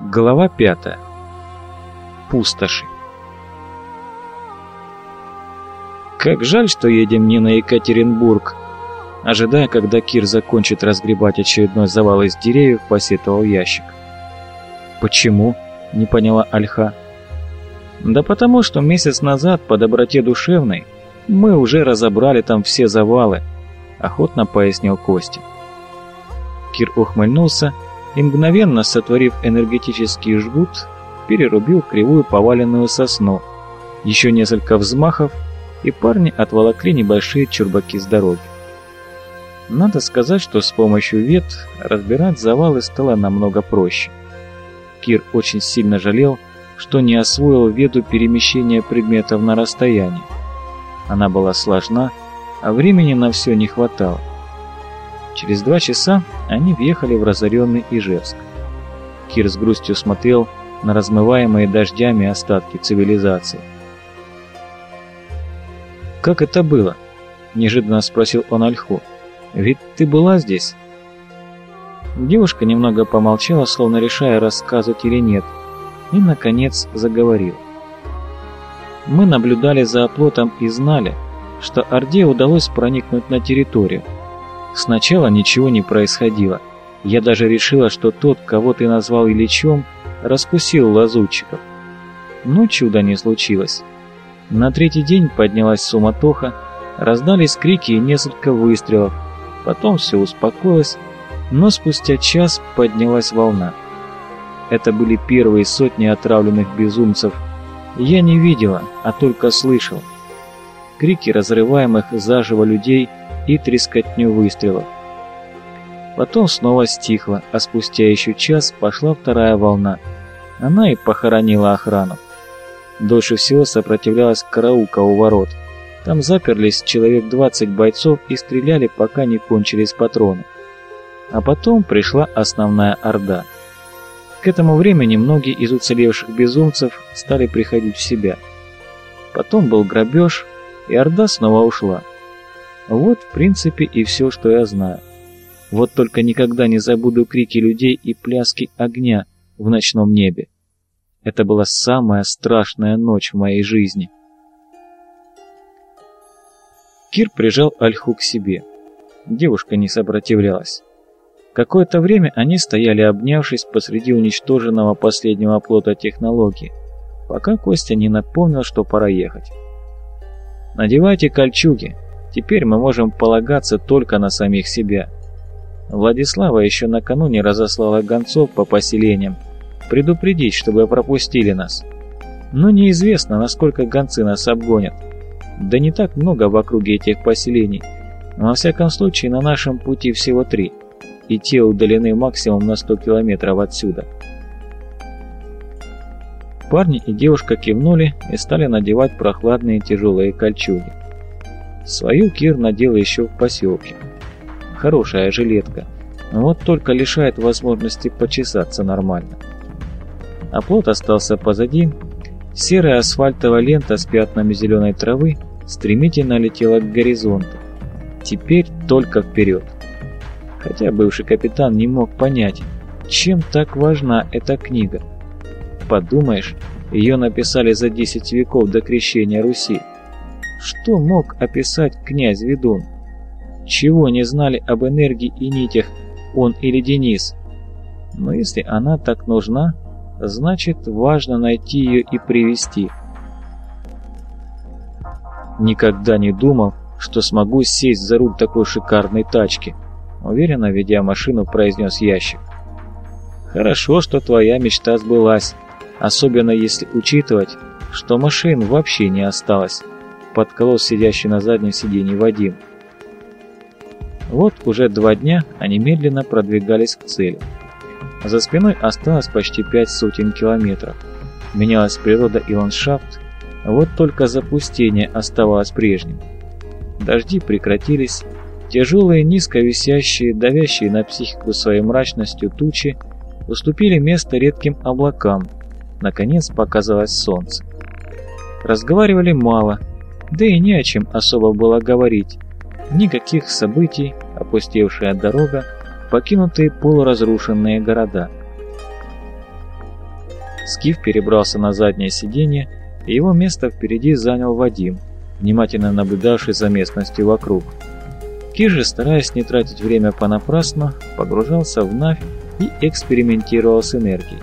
Глава пятая. Пустоши. Как жаль, что едем не на Екатеринбург. Ожидая, когда Кир закончит разгребать очередной завал из деревьев, посетовал ящик. Почему? Не поняла Альха. Да потому что месяц назад по доброте душевной мы уже разобрали там все завалы, охотно пояснил Костя. Кир ухмыльнулся и, мгновенно сотворив энергетический жгут, перерубил кривую поваленную сосну. Еще несколько взмахов, и парни отволокли небольшие чурбаки с дороги. Надо сказать, что с помощью вет разбирать завалы стало намного проще. Кир очень сильно жалел, что не освоил веду перемещения предметов на расстоянии. Она была сложна, а времени на все не хватало. Через два часа они въехали в разоренный Ижевск. Кир с грустью смотрел на размываемые дождями остатки цивилизации. «Как это было?» – неожиданно спросил он Альху. «Ведь ты была здесь?» Девушка немного помолчала, словно решая, рассказывать или нет, и, наконец, заговорила. «Мы наблюдали за оплотом и знали, что Орде удалось проникнуть на территорию. Сначала ничего не происходило. Я даже решила, что тот, кого ты назвал Ильичом, раскусил лазутчиков. Но чуда не случилось. На третий день поднялась суматоха, раздались крики и несколько выстрелов. Потом все успокоилось, но спустя час поднялась волна. Это были первые сотни отравленных безумцев. Я не видела, а только слышал. Крики разрываемых заживо людей – и трескотню выстрелов. Потом снова стихло, а спустя еще час пошла вторая волна. Она и похоронила охрану. Дольше всего сопротивлялась караулка у ворот. Там заперлись человек 20 бойцов и стреляли, пока не кончились патроны. А потом пришла основная орда. К этому времени многие из уцелевших безумцев стали приходить в себя. Потом был грабеж, и орда снова ушла. Вот, в принципе, и все, что я знаю. Вот только никогда не забуду крики людей и пляски огня в ночном небе. Это была самая страшная ночь в моей жизни. Кир прижал Альху к себе. Девушка не сопротивлялась. Какое-то время они стояли обнявшись посреди уничтоженного последнего плота технологии, пока Костя не напомнил, что пора ехать. «Надевайте кольчуги», Теперь мы можем полагаться только на самих себя. Владислава еще накануне разослала гонцов по поселениям, предупредить, чтобы пропустили нас. Но неизвестно, насколько гонцы нас обгонят. Да не так много в округе этих поселений, но во всяком случае на нашем пути всего три, и те удалены максимум на 100 километров отсюда. Парни и девушка кивнули и стали надевать прохладные тяжелые кольчуги. Свою Кир надел еще в поселке. Хорошая жилетка, вот только лишает возможности почесаться нормально. Оплот остался позади. Серая асфальтовая лента с пятнами зеленой травы стремительно летела к горизонту. Теперь только вперед. Хотя бывший капитан не мог понять, чем так важна эта книга. Подумаешь, ее написали за 10 веков до крещения Руси. Что мог описать князь Ведун? Чего не знали об энергии и нитях он или Денис? Но если она так нужна, значит важно найти ее и привести. Никогда не думал, что смогу сесть за руль такой шикарной тачки, уверенно ведя машину, произнес ящик. Хорошо, что твоя мечта сбылась, особенно если учитывать, что машин вообще не осталось подколол сидящий на заднем сиденье Вадим. Вот уже два дня они медленно продвигались к цели. За спиной осталось почти пять сотен километров. Менялась природа и ландшафт, вот только запустение оставалось прежним. Дожди прекратились, тяжелые, низко висящие, давящие на психику своей мрачностью тучи уступили место редким облакам. Наконец показалось солнце. Разговаривали мало, да и не о чем особо было говорить. Никаких событий, опустевшая дорога, покинутые полуразрушенные города. Скиф перебрался на заднее сиденье, и его место впереди занял Вадим, внимательно наблюдавший за местностью вокруг. Кир же, стараясь не тратить время понапрасну, погружался в Навь и экспериментировал с энергией.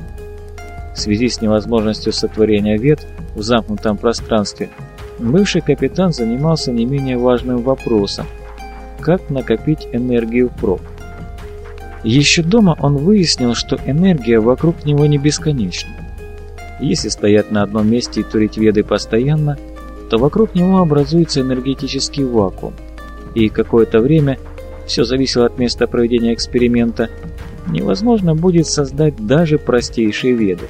В связи с невозможностью сотворения вет в замкнутом пространстве, бывший капитан занимался не менее важным вопросом – как накопить энергию впрок. Еще дома он выяснил, что энергия вокруг него не бесконечна. Если стоять на одном месте и турить веды постоянно, то вокруг него образуется энергетический вакуум. И какое-то время, все зависело от места проведения эксперимента, невозможно будет создать даже простейшие веды.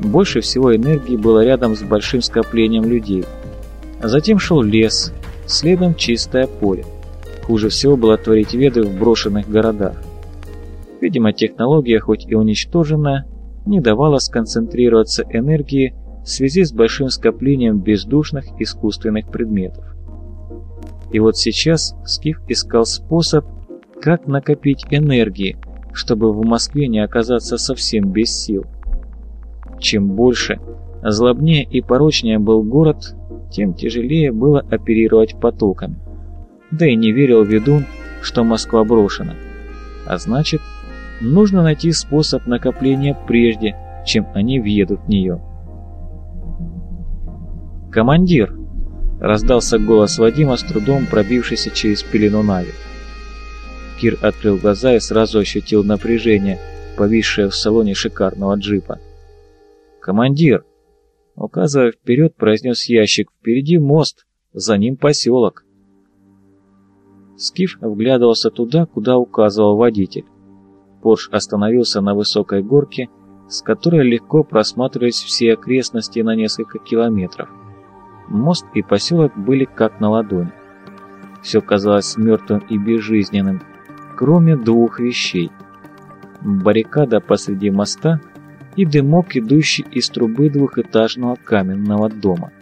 Больше всего энергии было рядом с большим скоплением людей. Затем шел лес, следом чистое поле. Хуже всего было творить веды в брошенных городах. Видимо, технология, хоть и уничтоженная, не давала сконцентрироваться энергии в связи с большим скоплением бездушных искусственных предметов. И вот сейчас Скиф искал способ, как накопить энергии, чтобы в Москве не оказаться совсем без сил. Чем больше, злобнее и порочнее был город, тем тяжелее было оперировать потоками. Да и не верил ведун, что Москва брошена. А значит, нужно найти способ накопления прежде, чем они въедут в нее. «Командир!» — раздался голос Вадима, с трудом пробившийся через пелену Нави. Кир открыл глаза и сразу ощутил напряжение, повисшее в салоне шикарного джипа. «Командир!» — указывая вперед, произнес ящик. «Впереди мост, за ним поселок». Скиф вглядывался туда, куда указывал водитель. Порш остановился на высокой горке, с которой легко просматривались все окрестности на несколько километров. Мост и поселок были как на ладони. Все казалось мертвым и безжизненным, кроме двух вещей. Баррикада посреди моста и дымок, идущий из трубы двухэтажного каменного дома.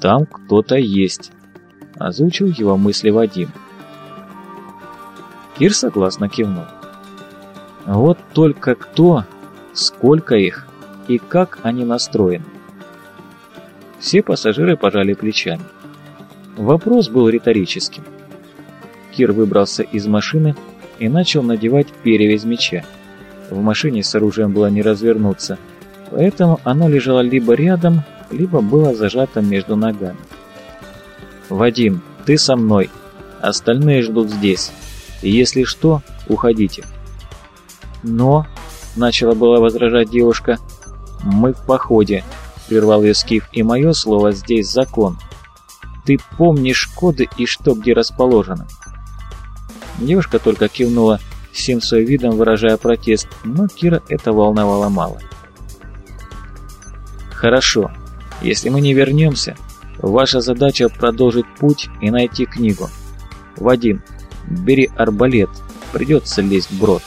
«Там кто-то есть», — озвучил его мысли Вадим. Кир согласно кивнул. Вот только кто, сколько их и как они настроены. Все пассажиры пожали плечами. Вопрос был риторическим. Кир выбрался из машины и начал надевать перевязь меча. В машине с оружием было не развернуться, поэтому оно лежало либо рядом, либо было зажато между ногами. «Вадим, ты со мной. Остальные ждут здесь. И если что, уходите». «Но...» — начала была возражать девушка. «Мы в походе», — прервал ее Скиф, — «и мое слово здесь закон. Ты помнишь коды и что где расположено?» Девушка только кивнула, всем своим видом выражая протест, но Кира это волновало мало. «Хорошо. Если мы не вернемся, ваша задача продолжить путь и найти книгу. Вадим, бери арбалет, придется лезть в брод»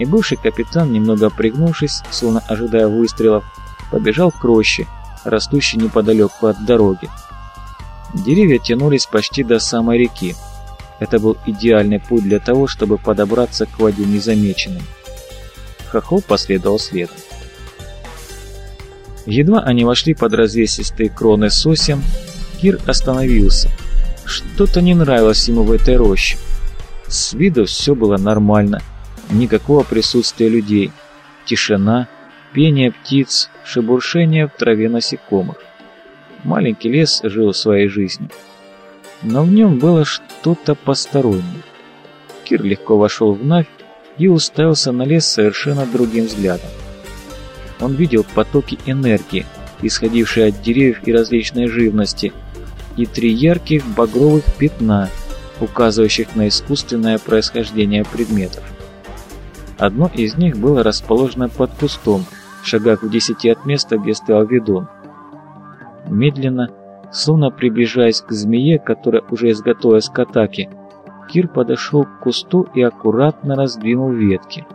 и бывший капитан, немного пригнувшись, словно ожидая выстрелов, побежал к роще, растущей неподалеку от дороги. Деревья тянулись почти до самой реки. Это был идеальный путь для того, чтобы подобраться к воде незамеченным. Хохол последовал следом. Едва они вошли под развесистые кроны сосен, Кир остановился. Что-то не нравилось ему в этой роще. С виду все было нормально – никакого присутствия людей, тишина, пение птиц, шебуршение в траве насекомых. Маленький лес жил своей жизнью. Но в нем было что-то постороннее. Кир легко вошел в Навь и уставился на лес совершенно другим взглядом. Он видел потоки энергии, исходившие от деревьев и различной живности, и три ярких багровых пятна, указывающих на искусственное происхождение предметов. Одно из них было расположено под кустом, в шагах в десяти от места, где стоял ведун. Медленно, словно приближаясь к змее, которая уже изготовилась к атаке, Кир подошел к кусту и аккуратно раздвинул ветки.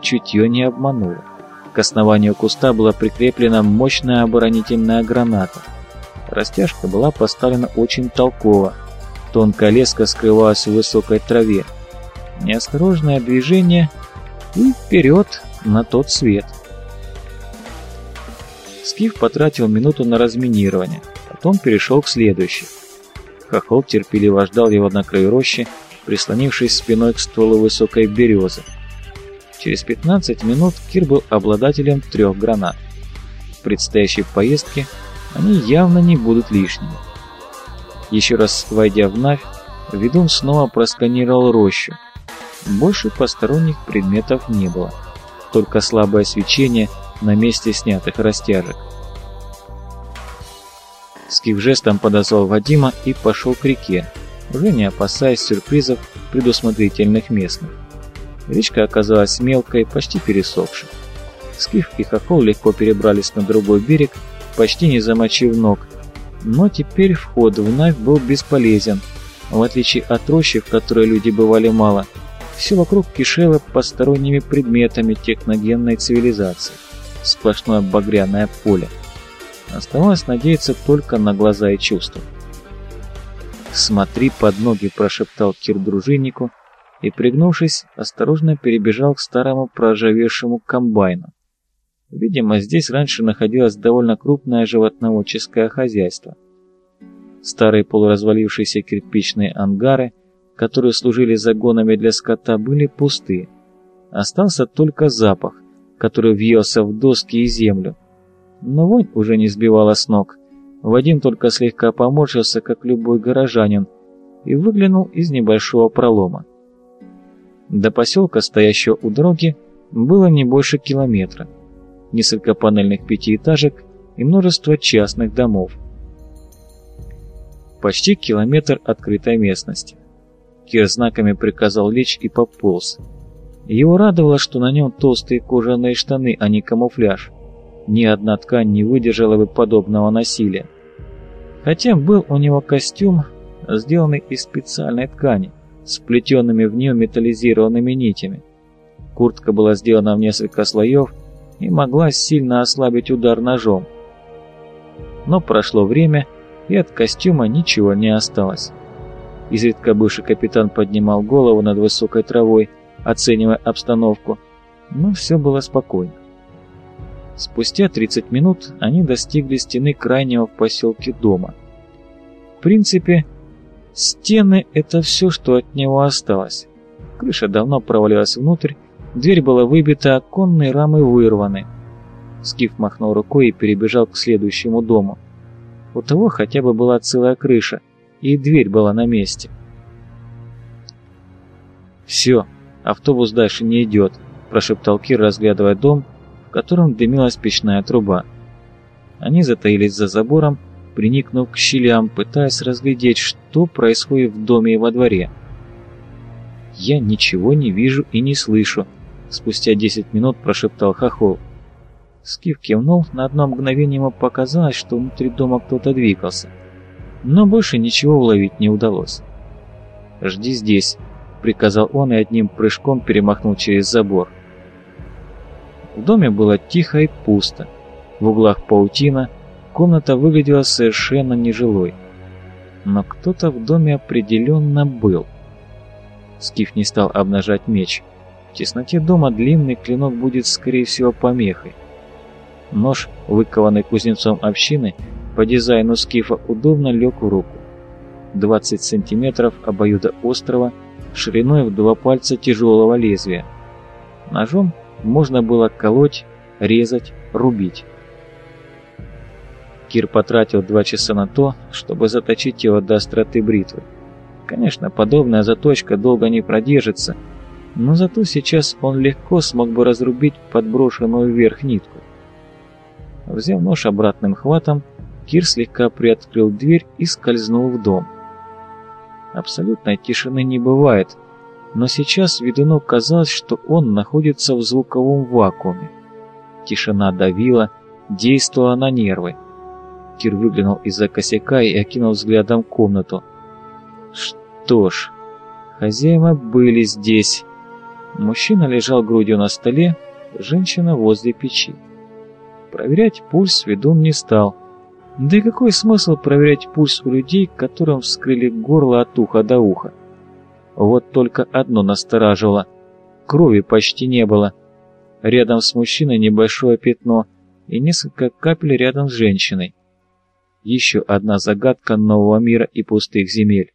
Чутье не обмануло. К основанию куста была прикреплена мощная оборонительная граната. Растяжка была поставлена очень толково. Тонкая леска скрывалась в высокой траве. Неосторожное движение, и вперед на тот свет. Скиф потратил минуту на разминирование, потом перешел к следующей. Хохол терпеливо ждал его на краю рощи, прислонившись спиной к стволу высокой березы. Через 15 минут Кир был обладателем трех гранат. В предстоящей поездке они явно не будут лишними. Еще раз войдя в Навь, ведун снова просканировал рощу. Больше посторонних предметов не было, только слабое свечение на месте снятых растяжек. Скиф жестом подозвал Вадима и пошел к реке, уже не опасаясь сюрпризов предусмотрительных местных. Речка оказалась мелкой, почти пересохшей. Скиф и Хохол легко перебрались на другой берег, почти не замочив ног, но теперь вход в Навь был бесполезен. В отличие от рощи, в которой люди бывали мало, все вокруг кишело посторонними предметами техногенной цивилизации. Сплошное багряное поле. Оставалось надеяться только на глаза и чувства. «Смотри под ноги», – прошептал Кир дружиннику, и, пригнувшись, осторожно перебежал к старому проржавевшему комбайну. Видимо, здесь раньше находилось довольно крупное животноводческое хозяйство. Старые полуразвалившиеся кирпичные ангары, которые служили загонами для скота, были пусты. Остался только запах, который въелся в доски и землю. Но вонь уже не сбивала с ног – Вадим только слегка поморщился, как любой горожанин, и выглянул из небольшого пролома. До поселка, стоящего у дороги, было не больше километра. Несколько панельных пятиэтажек и множество частных домов. Почти километр открытой местности. Кир знаками приказал лечь и пополз. Его радовало, что на нем толстые кожаные штаны, а не камуфляж. Ни одна ткань не выдержала бы подобного насилия. Хотя был у него костюм, сделанный из специальной ткани, с плетенными в нее металлизированными нитями. Куртка была сделана в несколько слоев и могла сильно ослабить удар ножом. Но прошло время, и от костюма ничего не осталось. Изредка бывший капитан поднимал голову над высокой травой, оценивая обстановку, но все было спокойно. Спустя 30 минут они достигли стены крайнего в поселке дома. В принципе, стены — это все, что от него осталось. Крыша давно провалилась внутрь, дверь была выбита, оконные рамы вырваны. Скиф махнул рукой и перебежал к следующему дому. У того хотя бы была целая крыша, и дверь была на месте. «Все, автобус дальше не идет», – прошептал Кир, разглядывая дом – котором дымилась печная труба. Они затаились за забором, приникнув к щелям, пытаясь разглядеть, что происходит в доме и во дворе. «Я ничего не вижу и не слышу», — спустя десять минут прошептал Хохол. Скиф кивнул, на одно мгновение ему показалось, что внутри дома кто-то двигался. Но больше ничего уловить не удалось. «Жди здесь», — приказал он и одним прыжком перемахнул через забор. В доме было тихо и пусто. В углах паутина, комната выглядела совершенно нежилой. Но кто-то в доме определенно был. Скиф не стал обнажать меч. В тесноте дома длинный клинок будет, скорее всего, помехой. Нож, выкованный кузнецом общины, по дизайну скифа удобно лег в руку. 20 сантиметров обоюда острого, шириной в два пальца тяжелого лезвия. Ножом можно было колоть, резать, рубить. Кир потратил два часа на то, чтобы заточить его до остроты бритвы. Конечно, подобная заточка долго не продержится, но зато сейчас он легко смог бы разрубить подброшенную вверх нитку. Взяв нож обратным хватом, Кир слегка приоткрыл дверь и скользнул в дом. Абсолютной тишины не бывает, но сейчас ведуну казалось, что он находится в звуковом вакууме. Тишина давила, действовала на нервы. Кир выглянул из-за косяка и окинул взглядом комнату. Что ж, хозяева были здесь. Мужчина лежал грудью на столе, женщина возле печи. Проверять пульс ведун не стал. Да и какой смысл проверять пульс у людей, которым вскрыли горло от уха до уха? Вот только одно настораживало. Крови почти не было. Рядом с мужчиной небольшое пятно и несколько капель рядом с женщиной. Еще одна загадка нового мира и пустых земель.